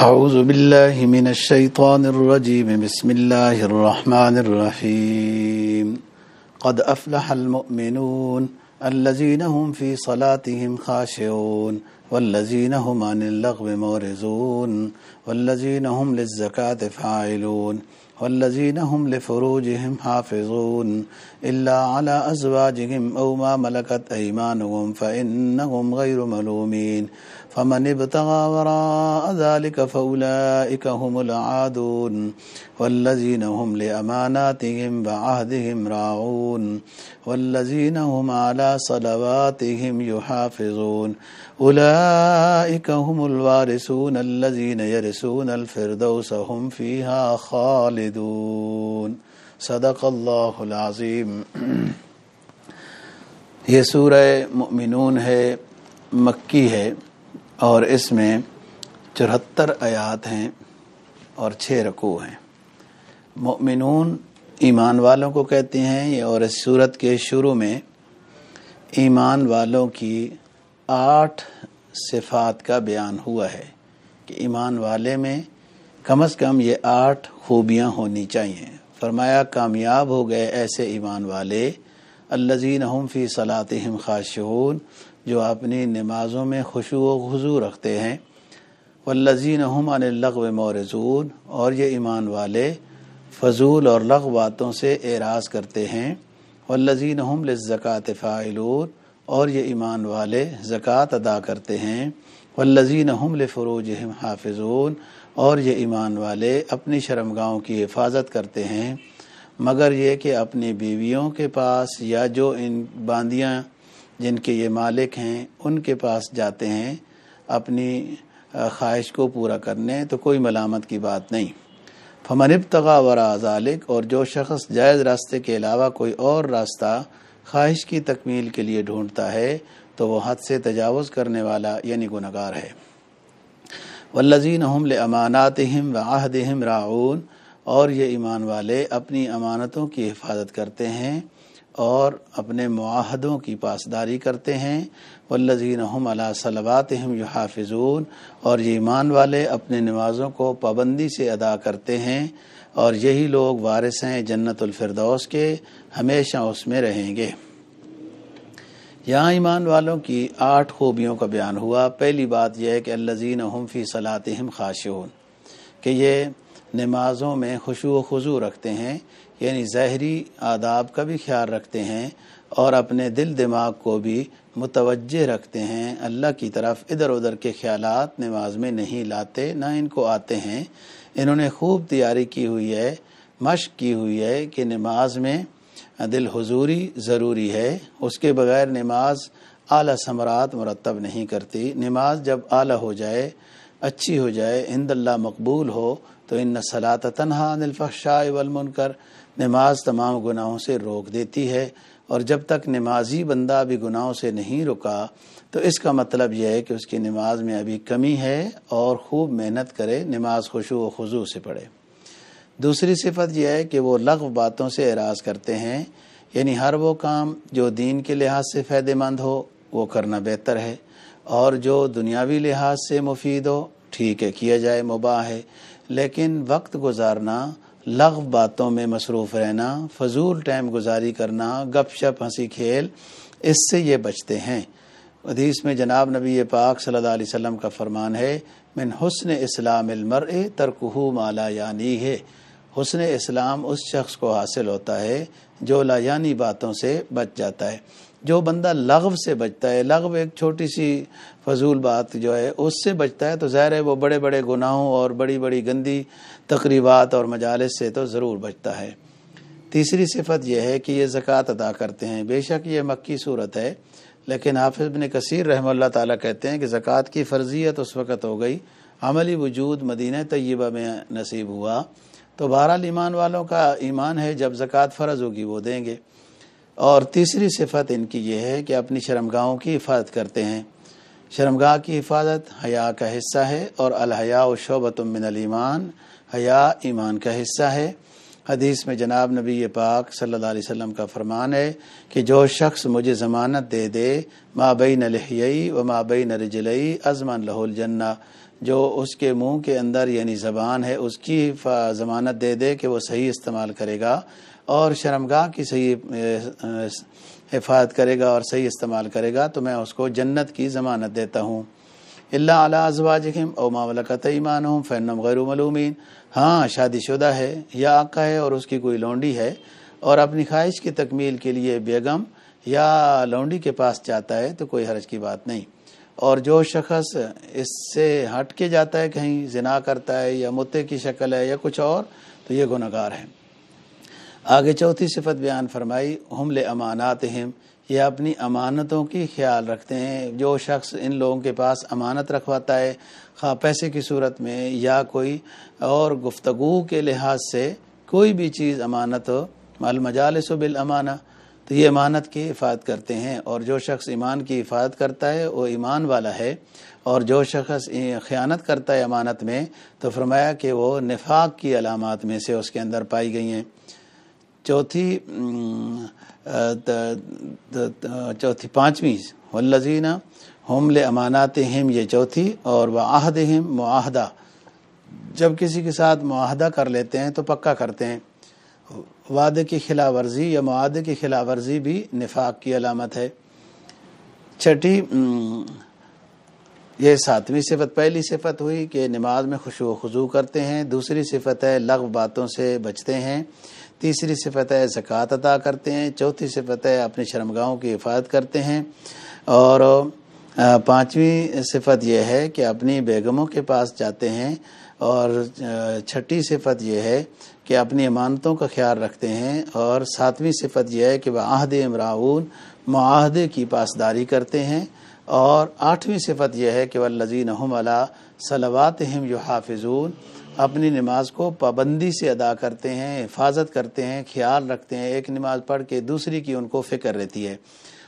أعوذ بالله من الشيطان الرجيم. بسم الله الرحمن الرحيم. قد أفلح المؤمنون الذين هم في صلاتهم خاشعون والذين هم عن اللغو مورزون والذين هم للزكاة فاعلون. والذين هم لفروجهم حافظون إلا على أزواجهم أو ما ملكت أيمانهم فإنهم غير ملومين فمن ابتغى وراء ذلك فأولئك هم العادون والذين هم لأماناتهم وعهدهم راعون والذين هم على صلواتهم يحافظون أولئك هم الوارثون الذين يرثون الفردوس هم فيها خالدون صدق اللہ العظیم. یہ سورہ مؤمنون ہے، مکی ہے، اور اس میں چوہتر آیات ہیں اور چھ رکوع ہیں۔ مؤمنون ایمان والوں کو کہتے ہیں اور اس صورت کے شروع میں ایمان والوں کی آٹھ صفات کا بیان ہوا ہے کہ ایمان والے میں کم از کم یہ آٹھ خوبیاں ہونی چاہیے۔ فرمایا، کامیاب ہو گئے ایسے ایمان والے الزین فی صلاحم خاشعون، جو اپنی نمازوں میں خوشو و خضو رکھتے ہیں۔ والذین ہم عن اللغو مورزون اور یہ ایمان والے فضول اور لغ باتوں سے اعراض کرتے ہیں۔ والذین ہم للزکاة فاعلون، اور یہ ایمان والے زکوٰۃ ادا کرتے ہیں۔ والذین ہم لفروجہم حافظون۔ اور یہ ایمان والے اپنی شرمگاہوں کی حفاظت کرتے ہیں، مگر یہ کہ اپنی بیویوں کے پاس یا جو ان باندیاں جن کے یہ مالک ہیں، ان کے پاس جاتے ہیں اپنی خواہش کو پورا کرنے، تو کوئی ملامت کی بات نہیں۔ فمن ابتغا ورا ذالک اور جو شخص جائز راستے کے علاوہ کوئی اور راستہ خواہش کی تکمیل کے لیے ڈھونڈتا ہے تو وہ حد سے تجاوز کرنے والا یعنی گنگار ہے۔ والذین ہم لاماناتہم وعہدہم راعون اور یہ ایمان والے اپنی امانتوں کی حفاظت کرتے ہیں اور اپنے معاہدوں کی پاسداری کرتے ہیں۔ والذین ہم علی صلواتہم یحافظون اور یہ ایمان والے اپنے نمازوں کو پابندی سے ادا کرتے ہیں اور یہی لوگ وارث ہیں جنت الفردوس کے، ہمیشہ اس میں رہیں گے۔ یہاں ایمان والوں کی آٹھ خوبیوں کا بیان ہوا۔ پہلی بات یہ ہے کہ الزین ہم فی صلاحم خاشون کہ یہ نمازوں میں خوشو و خضو رکھتے ہیں یعنی ظاہری آداب کا بھی خیال رکھتے ہیں اور اپنے دل دماغ کو بھی متوجہ رکھتے ہیں۔ اللہ کی طرف ادھر ادھر کے خیالات نماز میں نہیں لاتے، نہ ان کو آتے ہیں۔ انہوں نے خوب تیاری کی ہوئی ہے، مشق کی ہوئی ہے کہ نماز میں دل حضوری ضروری ہے۔ اس کے بغیر نماز اعلیٰ ثمرات مرتب نہیں کرتی۔ نماز جب اعلیٰ ہو جائے، اچھی ہو جائے ہند اللہ مقبول ہو، تو ان نسلات تنہا الفحشاء والمنکر نماز تمام گناہوں سے روک دیتی ہے۔ اور جب تک نمازی بندہ بھی گناہوں سے نہیں رکا، تو اس کا مطلب یہ ہے کہ اس کی نماز میں ابھی کمی ہے اور خوب محنت کرے، نماز خوشو و خضو سے پڑھے۔ دوسری صفت یہ ہے کہ وہ لغو باتوں سے اعراض کرتے ہیں یعنی ہر وہ کام جو دین کے لحاظ سے فائدہ مند ہو، وہ کرنا بہتر ہے، اور جو دنیاوی لحاظ سے مفید ہو، ٹھیک ہے، کیا جائے، مباح ہے۔ لیکن وقت گزارنا، لغو باتوں میں مصروف رہنا، فضول ٹائم گزاری کرنا، گپ شپ، ہنسی کھیل، اس سے یہ بچتے ہیں۔ حدیث میں جناب نبی پاک صلی اللہ علیہ وسلم کا فرمان ہے، من حسن اسلام المرء ترکہ مالا یعنی ہے حسن اسلام اس شخص کو حاصل ہوتا ہے جو لا یعنی باتوں سے بچ جاتا ہے۔ جو بندہ لغو سے بچتا ہے، لغو ایک چھوٹی سی فضول بات جو ہے، اس سے بچتا ہے تو ظاہر ہے وہ بڑے بڑے گناہوں اور بڑی بڑی گندی تقریبات اور مجالس سے تو ضرور بچتا ہے۔ تیسری صفت یہ ہے کہ یہ زکوٰۃ ادا کرتے ہیں۔ بے شک یہ مکی صورت ہے، لیکن حافظ بن کثیر رحمہ اللہ تعالیٰ کہتے ہیں کہ زکوٰۃ کی فرضیت اس وقت ہو گئی۔ عملی وجود مدینہ طیبہ میں نصیب ہوا۔ تو بہرحال ایمان والوں کا ایمان ہے، جب زکوٰۃ فرض ہوگی وہ دیں گے۔ اور تیسری صفت ان کی یہ ہے کہ اپنی شرمگاہوں کی حفاظت کرتے ہیں۔ شرمگاہ کی حفاظت حیا کا حصہ ہے اور الحیا و شعبۃ من الایمان، حیا ایمان کا حصہ ہے۔ حدیث میں جناب نبی پاک صلی اللہ علیہ وسلم کا فرمان ہے کہ جو شخص مجھے ضمانت دے دے ماں بین لحیئی و ماں بین رجلئی ازمان لہ الجنہ، جو اس کے منہ کے اندر یعنی زبان ہے، اس کی ضمانت دے دے کہ وہ صحیح استعمال کرے گا اور شرمگاہ کی صحیح حفاظت کرے گا اور صحیح استعمال کرے گا، تو میں اس کو جنت کی ضمانت دیتا ہوں۔ اللہ علیہ ازواجہم او ماولکت ایمانہم فینم غیر ملومین ہاں شادی شدہ ہے، یا آقا ہے اور اس کی کوئی لونڈی ہے، اور اپنی خواہش کی تکمیل کے لیے بیگم یا لونڈی کے پاس جاتا ہے تو کوئی حرج کی بات نہیں۔ اور جو شخص اس سے ہٹ کے جاتا ہے، کہیں زنا کرتا ہے یا متے کی شکل ہے یا کچھ اور، تو یہ گناہ گار ہے آگے چوتھی صفت بیان فرمائی حمل امانات ہم یہ اپنی امانتوں کی خیال رکھتے ہیں۔ جو شخص ان لوگوں کے پاس امانت رکھواتا ہے، خواہ پیسے کی صورت میں یا کوئی اور گفتگو کے لحاظ سے کوئی بھی چیز امانت ہو المجالس و بالامانہ، تو یہ امانت کی حفاظت کرتے ہیں۔ اور جو شخص ایمان کی حفاظت کرتا ہے، وہ ایمان والا ہے۔ اور جو شخص خیانت کرتا ہے امانت میں، تو فرمایا کہ وہ نفاق کی علامات میں سے اس کے اندر پائی گئی ہیں۔ چوتھی چوتھی، پانچویں، والذین حمل امانات ہم یہ چوتھی، اور وہ عہد ہم معاہدہ۔ جب کسی کے ساتھ معاہدہ کر لیتے ہیں تو پکا کرتے ہیں۔ وعدے کی خلاف ورزی یا معاہدے کی خلاف ورزی بھی نفاق کی علامت ہے۔ چھٹی یہ ساتویں صفت، پہلی صفت ہوئی کہ نماز میں خوشو و خضو کرتے ہیں۔ دوسری صفت ہے لغ باتوں سے بچتے ہیں۔ تیسری صفت ہے زکوٰۃ ادا کرتے ہیں، چوتھی صفت ہے اپنی شرمگاہوں کی حفاظت کرتے ہیں۔ اور پانچویں صفت یہ ہے کہ اپنی بیگموں کے پاس جاتے ہیں۔ اور چھٹی صفت یہ ہے کہ اپنی امانتوں کا خیال رکھتے ہیں۔ اور ساتویں صفت یہ ہے کہ وہ عہد امراؤن معاہدے کی پاسداری کرتے ہیں۔ اور آٹھویں صفت یہ ہے کہ وہ لذین صلوات ہم یو حافظون اپنی نماز کو پابندی سے ادا کرتے ہیں، حفاظت کرتے ہیں، خیال رکھتے ہیں، ایک نماز پڑھ کے دوسری کی ان کو فکر رہتی ہے۔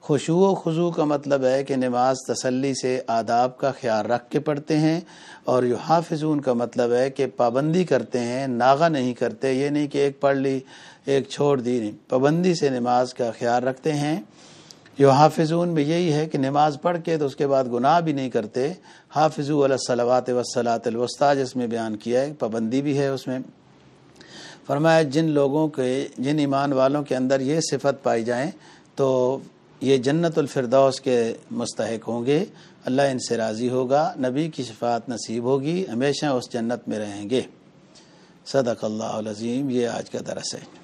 خوشو و خضو کا مطلب ہے کہ نماز تسلی سے آداب کا خیال رکھ کے پڑھتے ہیں اور یو حافظون کا مطلب ہے کہ پابندی کرتے ہیں ناغا نہیں کرتے، یہ نہیں کہ ایک پڑھ لی، ایک چھوڑ دی، نہیں۔ پابندی سے نماز کا خیال رکھتے ہیں۔ جو حافظون میں یہی ہے کہ نماز پڑھ کے تو اس کے بعد گناہ بھی نہیں کرتے حافظ علیہ وسلاۃ الوسطی، جس میں بیان کیا ہے، پابندی بھی ہے اس میں۔ فرمایا، جن لوگوں کے، جن ایمان والوں کے اندر یہ صفت پائی جائیں، تو یہ جنت الفردوس کے مستحق ہوں گے۔ اللہ ان سے راضی ہوگا، نبی کی شفاعت نصیب ہوگی، ہمیشہ اس جنت میں رہیں گے۔ صدق اللہ العظیم، یہ آج کا درس ہے۔